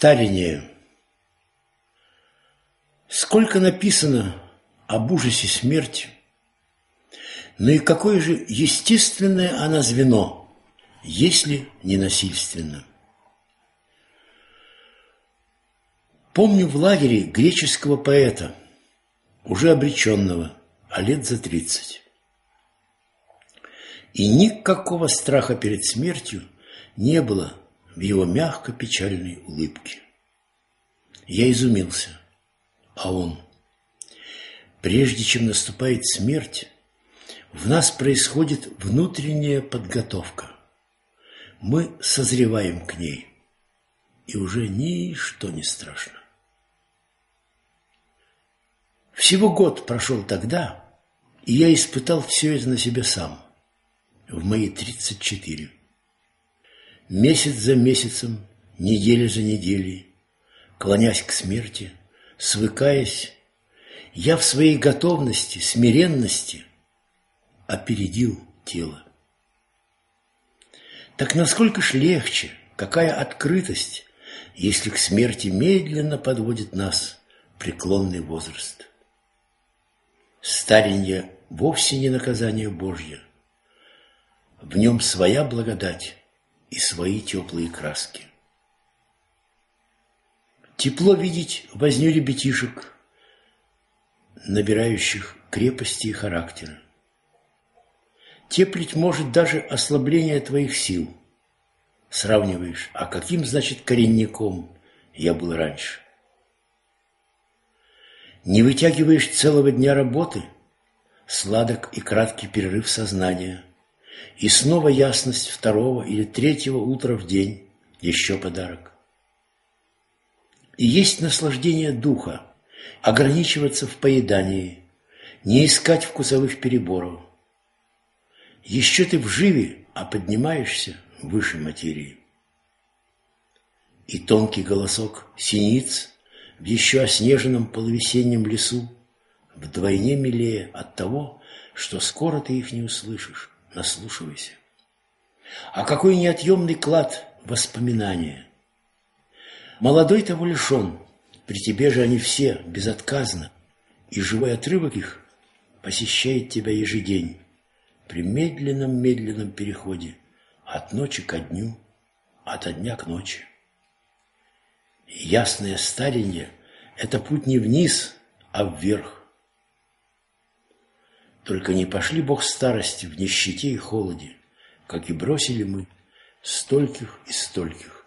Старение. Сколько написано об ужасе смерти, но и какое же естественное она звено, если не насильственно. Помню в лагере греческого поэта, уже обреченного, а лет за тридцать. И никакого страха перед смертью не было в его мягко-печальной улыбке. Я изумился, а он. Прежде чем наступает смерть, в нас происходит внутренняя подготовка. Мы созреваем к ней, и уже ничто не страшно. Всего год прошел тогда, и я испытал все это на себе сам, в мои тридцать четыре. Месяц за месяцем, неделя за неделей, клонясь к смерти, свыкаясь, я в своей готовности, смиренности опередил тело. Так насколько ж легче, какая открытость, если к смерти медленно подводит нас преклонный возраст. Старенье вовсе не наказание Божье. В нем своя благодать, и свои теплые краски. Тепло видеть возню ребятишек, набирающих крепости и характера. Теплить может даже ослабление твоих сил. Сравниваешь, а каким, значит, коренником я был раньше. Не вытягиваешь целого дня работы, сладок и краткий перерыв сознания – и снова ясность второго или третьего утра в день, еще подарок. И есть наслаждение духа, ограничиваться в поедании, не искать вкусовых переборов. Еще ты в живе, а поднимаешься выше материи. И тонкий голосок синиц в еще оснеженном полувесеннем лесу вдвойне милее от того, что скоро ты их не услышишь наслушивайся. А какой неотъемный клад воспоминания. Молодой того лишен, при тебе же они все безотказно, и живой отрывок их посещает тебя ежедень при медленном-медленном переходе от ночи ко дню, от дня к ночи. Ясное старенье – это путь не вниз, а вверх. Только не пошли Бог старости в нищете и холоде, как и бросили мы стольких и стольких.